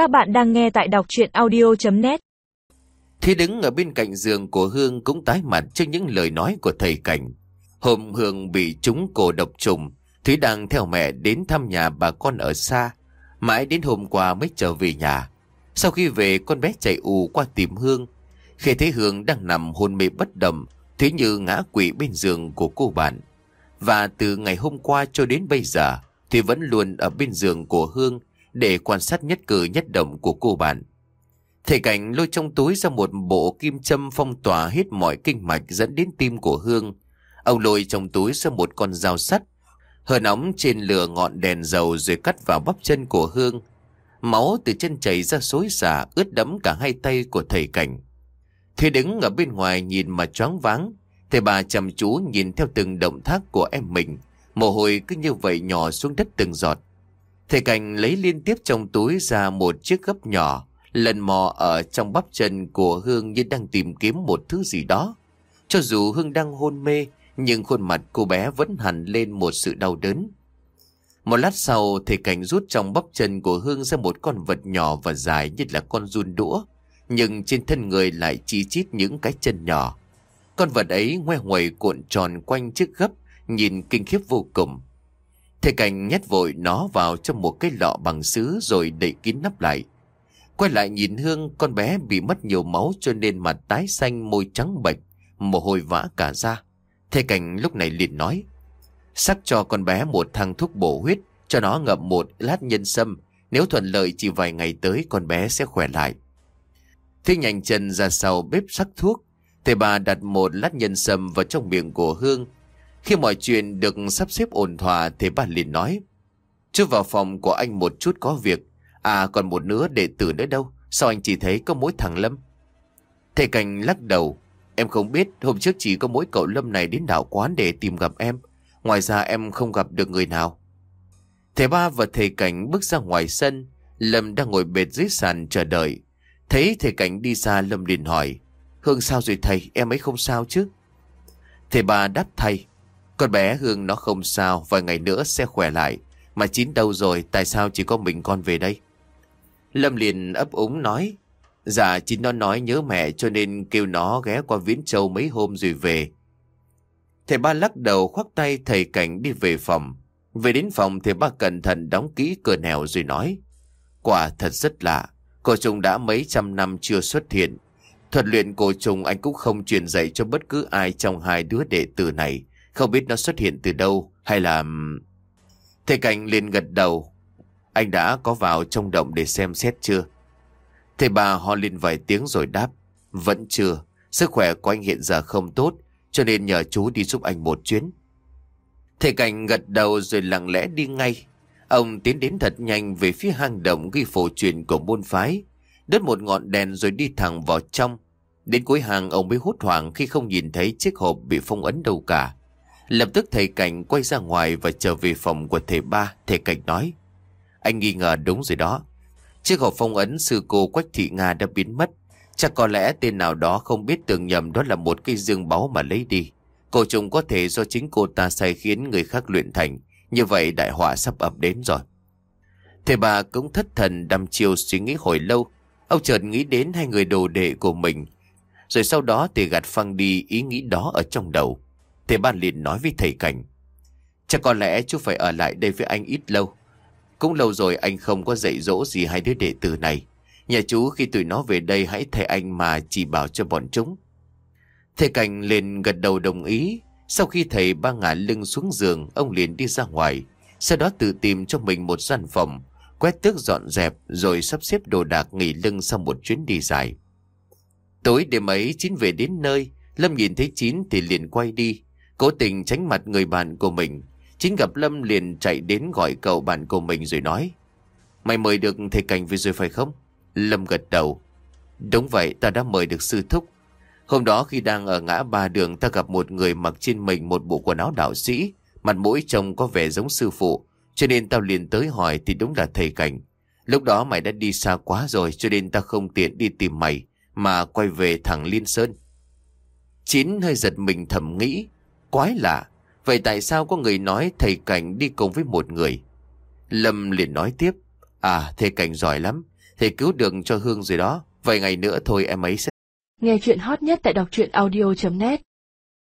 Các bạn đang nghe tại đọc chuyện audio.net Thi đứng ở bên cạnh giường của Hương cũng tái mặt trước những lời nói của thầy Cảnh. Hôm Hương bị trúng cổ độc trùng, Thúy đang theo mẹ đến thăm nhà bà con ở xa. Mãi đến hôm qua mới trở về nhà. Sau khi về con bé chạy ù qua tìm Hương. Khi thấy Hương đang nằm hôn mê bất động, Thúy như ngã quỵ bên giường của cô bạn. Và từ ngày hôm qua cho đến bây giờ, thì vẫn luôn ở bên giường của Hương để quan sát nhất cử nhất động của cô bạn. Thầy Cảnh lôi trong túi ra một bộ kim châm phong tỏa hết mọi kinh mạch dẫn đến tim của Hương. Ông lôi trong túi ra một con dao sắt, hờ nóng trên lửa ngọn đèn dầu rồi cắt vào bắp chân của Hương. Máu từ chân chảy ra xối xả ướt đẫm cả hai tay của thầy Cảnh. Thầy đứng ở bên ngoài nhìn mà choáng váng. Thầy bà chăm chú nhìn theo từng động tác của em mình. Mồ hôi cứ như vậy nhỏ xuống đất từng giọt. Thầy Cảnh lấy liên tiếp trong túi ra một chiếc gấp nhỏ, lần mò ở trong bắp chân của Hương như đang tìm kiếm một thứ gì đó. Cho dù Hương đang hôn mê, nhưng khuôn mặt cô bé vẫn hẳn lên một sự đau đớn. Một lát sau, thầy Cảnh rút trong bắp chân của Hương ra một con vật nhỏ và dài như là con run đũa, nhưng trên thân người lại chi chít những cái chân nhỏ. Con vật ấy ngoe ngoẩy cuộn tròn quanh chiếc gấp, nhìn kinh khiếp vô cùng. Thầy Cảnh nhét vội nó vào trong một cái lọ bằng sứ rồi đậy kín nắp lại. Quay lại nhìn Hương, con bé bị mất nhiều máu cho nên mặt tái xanh môi trắng bệch, mồ hôi vã cả ra. Thầy Cảnh lúc này liền nói, sắc cho con bé một thang thuốc bổ huyết, cho nó ngậm một lát nhân sâm. Nếu thuận lợi chỉ vài ngày tới con bé sẽ khỏe lại. Thế nhanh chân ra sau bếp sắc thuốc, thầy bà đặt một lát nhân sâm vào trong miệng của Hương, khi mọi chuyện được sắp xếp ổn thỏa thì bà liền nói. Chú vào phòng của anh một chút có việc. À còn một nữa đệ tử nữa đâu. Sao anh chỉ thấy có mỗi thằng Lâm? Thầy Cảnh lắc đầu. Em không biết hôm trước chỉ có mỗi cậu Lâm này đến đảo quán để tìm gặp em. Ngoài ra em không gặp được người nào. Thầy ba và thầy Cảnh bước ra ngoài sân. Lâm đang ngồi bệt dưới sàn chờ đợi. Thấy thầy Cảnh đi xa, Lâm liền hỏi. Hương sao rồi thầy em ấy không sao chứ? Thầy ba đáp thầy. Con bé Hương nó không sao, vài ngày nữa sẽ khỏe lại. Mà chín đâu rồi, tại sao chỉ có mình con về đây? Lâm liền ấp úng nói. Dạ, chín nó nói nhớ mẹ cho nên kêu nó ghé qua Viễn Châu mấy hôm rồi về. Thầy ba lắc đầu khoác tay thầy Cảnh đi về phòng. Về đến phòng thầy ba cẩn thận đóng kỹ cửa nẻo rồi nói. Quả thật rất lạ, cổ trùng đã mấy trăm năm chưa xuất hiện. Thuật luyện cổ trùng anh cũng không truyền dạy cho bất cứ ai trong hai đứa đệ tử này. Không biết nó xuất hiện từ đâu, hay là... Thầy Cảnh liền gật đầu. Anh đã có vào trong động để xem xét chưa? Thầy bà ho lên vài tiếng rồi đáp. Vẫn chưa. Sức khỏe của anh hiện giờ không tốt. Cho nên nhờ chú đi giúp anh một chuyến. Thầy Cảnh gật đầu rồi lặng lẽ đi ngay. Ông tiến đến thật nhanh về phía hang động ghi phổ truyền của môn phái. Đốt một ngọn đèn rồi đi thẳng vào trong. Đến cuối hàng ông mới hốt hoảng khi không nhìn thấy chiếc hộp bị phong ấn đâu cả. Lập tức thầy Cảnh quay ra ngoài và trở về phòng của thầy ba. Thầy Cảnh nói. Anh nghi ngờ đúng rồi đó. Chiếc hộp phong ấn sư cô Quách Thị Nga đã biến mất. Chắc có lẽ tên nào đó không biết tưởng nhầm đó là một cây dương báu mà lấy đi. Cổ trùng có thể do chính cô ta sai khiến người khác luyện thành. Như vậy đại họa sắp ập đến rồi. Thầy bà cũng thất thần đăm chiêu suy nghĩ hồi lâu. Ông chợt nghĩ đến hai người đồ đệ của mình. Rồi sau đó thì gạt phăng đi ý nghĩ đó ở trong đầu. Thầy ba liền nói với thầy Cảnh. Chắc có lẽ chú phải ở lại đây với anh ít lâu. Cũng lâu rồi anh không có dạy dỗ gì hai đứa đệ tử này. Nhà chú khi tụi nó về đây hãy thầy anh mà chỉ bảo cho bọn chúng. Thầy Cảnh liền gật đầu đồng ý. Sau khi thầy ba ngả lưng xuống giường, ông liền đi ra ngoài. Sau đó tự tìm cho mình một gian phòng, quét tước dọn dẹp rồi sắp xếp đồ đạc nghỉ lưng sau một chuyến đi dài. Tối đêm ấy Chín về đến nơi, Lâm nhìn thấy Chín thì liền quay đi. Cố tình tránh mặt người bạn của mình. Chính gặp Lâm liền chạy đến gọi cậu bạn của mình rồi nói, Mày mời được thầy Cảnh về rồi phải không? Lâm gật đầu, Đúng vậy, ta đã mời được sư thúc. Hôm đó khi đang ở ngã ba đường, ta gặp một người mặc trên mình một bộ quần áo đạo sĩ, Mặt mũi trông có vẻ giống sư phụ, Cho nên tao liền tới hỏi thì đúng là thầy Cảnh. Lúc đó mày đã đi xa quá rồi, cho nên ta không tiện đi tìm mày, Mà quay về thẳng Liên Sơn. Chín hơi giật mình thầm nghĩ Quái lạ. Vậy tại sao có người nói thầy Cảnh đi cùng với một người? Lâm liền nói tiếp. À, thầy Cảnh giỏi lắm. Thầy cứu được cho Hương rồi đó. Vài ngày nữa thôi em ấy sẽ... Nghe chuyện hot nhất tại đọc truyện audio.net